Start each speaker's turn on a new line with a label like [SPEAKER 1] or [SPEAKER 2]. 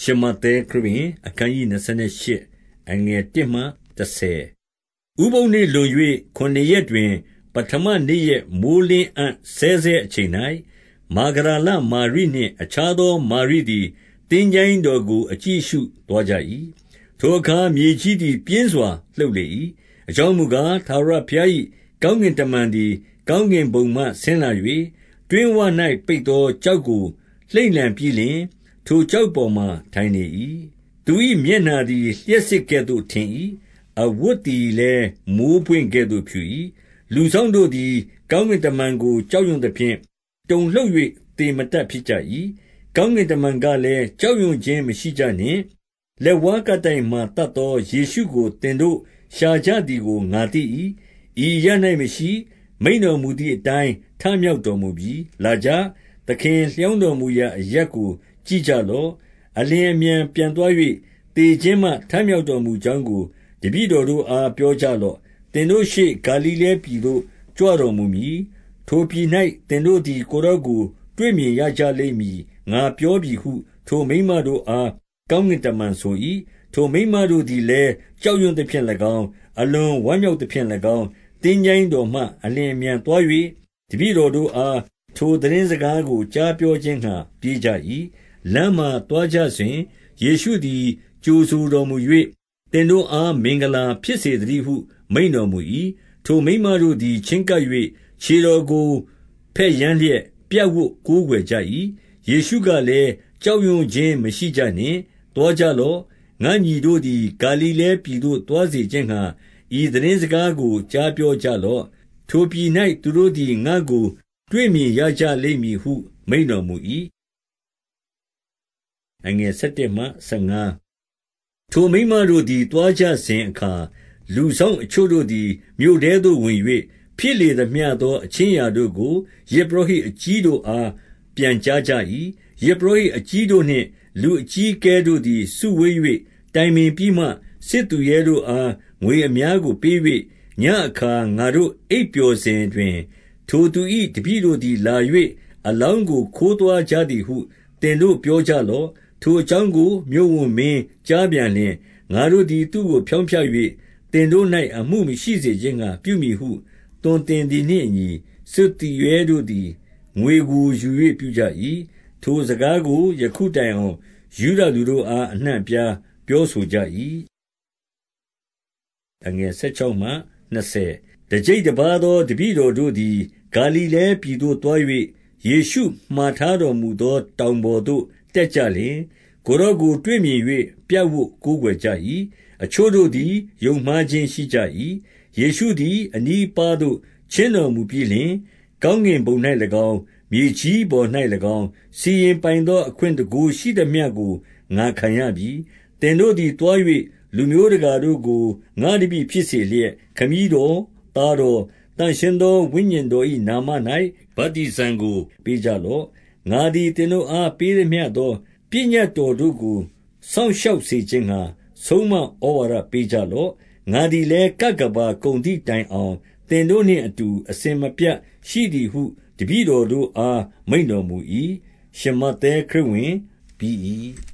[SPEAKER 1] ရှမဿဲခရစ်ဝင်အခန်းကြီး28အငယ်1မှ30ဥပုံနေ့လွန်၍ခုနှစ်ရက်တွင် ပထမနေ့ရက်မိုဃ်းလင်းအံ့ဆဲဆဲအချိန်၌မာဂဒလမာရိနှင့် အခြားသောမာရိသည်သင်္ချိုင်းတော်ကို အကြည့်အရှုသွားကြ၏။ထိုအခါမြေကြီးသည် ပြင်းစွာလှုပ်လေ၏။အကြောင်းမူကား၊ထာဝရဘုရား၏ကောင်းကင်တမန်သည် ကောင်းကင်ဘုံမှဆင်းလာ၍တွင်းဝ၌ပိတ်သောကျောက်ကိုလှိမ့်လှန်ပြီးလျှင် ထိုကျောက်ပေါ်မှာ ထိုင်နေ၏။သူ၏မျက်နှာသည် လျှပ်စစ်ကဲ့သို့ထင်၏။အဝတ်သည်လည်း မိုဃ်းပွင့်ကဲ့သို့ဖြူ၏။လူစောင့်တို့သည် ကောင်းကင်တမန်ကို ကြောက်ရွံ့သဖြင့် တုန်လှုပ်၍သေမတတ်ဖြစ်ကြ၏။ကောင်းကင်တမန်ကလည်း၊ကြောက်ရွံ့ခြင်းမရှိကြနှင့်။လက်ဝါးကပ်တိုင်မှာ သတ်သောယေရှုကို သင်တို့ ရှာကြသည်ကို ငါသိ၏။ဤအရပ်၌မရှိ။မိန့်တော်မူသည်အတိုင်း ထမြောက်တော်မူပြီ။လာကြ။သခင်လျောင်းတော်မူရာအရပ်ကို ကြည့်ကြလော့။အလျင်အမြန်ပြန်သွား၍သေခြင်းမှ ထမြောက်တော်မူကြောင်းကို တပည့်တော်တို့အား ပြောကြလော့။သင်တို့ရှေ့ ဂါလိလဲပြည်သို့ ကြွတော်မူမည်။ထိုပြည်၌သင်တို့သည် ကိုယ်တော်ကို တွေ့မြင်ရကြလိမ့်မည် ငါပြောပြီဟု ထိုမိန်းမတို့အား ကောင်းကင်တမန်ဆို၏။ထိုမိန်းမတို့သည်လည်း ကြောက်ရွံ့သဖြင့်၎င်း၊အလွန်ဝမ်းမြောက်သဖြင့်၎င်း၊သင်္ချိုင်းတော်မှ အလျင်အမြန်သွား၍တပည့်တော်တို့အား ထိုသိတင်းစကားကို ကြားပြောခြင်းငှါ ပြေးကြ၏ လမ်းမှာသွားကြစဉ် ယေရှုသည် ကြိုဆိုတော်မူ၍၊သင်တို့အား မင်္ဂလာဖြစ်စေသတည်းဟု မိန့်တော်မူ၏။ထိုမိန်းမတို့သည် ချဉ်းကပ်၍ခြေတော်ကို ဘက်ယမ်းလျက် ပြပ်ဝပ်ကိုးကွယ်ကြ၏။ယေရှုကလည်း၊ကြောက်ရွံ့ခြင်းမရှိကြနှင့်။သွားကြလော့။ငါ့ညီတို့သည် ဂါလိလဲပြည်သို့ သွားစေခြင်းငှါ ဤသိတင်းစကားကို ကြားပြောကြလော့။ထိုပြည်၌သူတို့သည် ငါ့ကို တွေ့မြင်ရကြလိမ့်မည်ဟု မိန့်တော်မူ၏ ထိုမိန်းမတို့သည် သွားကြစဉ်အခါ၊လူစောင့်အချို့တို့သည် မြို့ထဲသို့ဝင်၍ဖြစ်လေသမျှသော အခြင်းအရာတို့ကို ယဇ်ပုရောဟိတ်အကြီးတို့အား ပြန်ကြားကြ၏။ယဇ်ပုရောဟိတ်အကြီးတို့နှင့် လူအကြီးအကဲတို့သည် စုဝေး၍တိုင်ပင်ပြီးမှ၊စစ်သူရဲတို့အား ငွေအများကိုပေး၍၊ညဉ့်အခါ ငါတို့အိပ်ပျော်စဉ်တွင် ထိုသူ၏တပည့်တို့သည်လာ၍အလောင်းကို ခိုးသွားကြသည်ဟု သင်တို့ပြောကြလော့။ ထိုအကြောင်းကို မြို့ဝန်မင်းကြားပြန်လျှင်၊ငါတို့သည် သူ့ကိုဖြောင့်ဖြ၍သင်တို့၌အမှုမရှိစေခြင်းငှါ ပြုမည်ဟု သွန်သင်သည်နှင့်အညီ၊စစ်သူရဲတို့သည် ငွေကိုယူ၍ပြုကြ၏။ထိုစကားကို ယခုတိုင်အောင် ယုဒလူတို့အား အနှံ့အပြား ပြောဆိုကြ၏။တကျိပ်တပါးသော တပည့်တော်တို့သည် ဂါလိလဲပြည်သို့သွား၍ယေရှုမှာထားတော်မူသော တောင်ပေါ်သို့ တက်ကြလျှင်၊ကိုယ်တော်ကို တွေ့မြင်၍ပြပ်ဝပ်ကိုးကွယ်ကြ၏။အချို့တို့သည် ယုံမှားခြင်းရှိကြ၏။ယေရှုသည် အနီးအပါးသို့ ချဉ်းတော်မူပြီးလျှင်၊ကောင်းကင်ဘုံ၌၎င်း၊မြေကြီးပေါ်၌၎င်း၊စီရင်ပိုင်သော အခွင့်တန်ခိုးရှိသမျှကို ငါခံရပြီ။သင်တို့သည် သွား၍လူမျိုးတကာတို့ကို ငါ့တပည့်ဖြစ်စေလျက်၊ခမည်းတော်၊သားတော်၊သန့်ရှင်းသော ဝိညာဉ်တော်၏နာမ၌ဗတ္တိဇံကို ပေးကြလော့။ ငါသည် သင်တို့အား ပေးသမျှသော ပညတ်တော်တို့ကို စောင့်ရှောက်စေခြင်းငှါ ဆုံးမဩဝါဒပေးကြလော့။ငါသည်လည်း ကပ်ကမ္ဘာကုန်သည်တိုင်အောင် သင်တို့နှင့်အတူ အစဉ်မပြတ်ရှိသည်ဟု တပည့်တော်တို့အား မိန့်တော်မူ၏။ရှမဿဲခရစ်ဝင်ပြီး၏။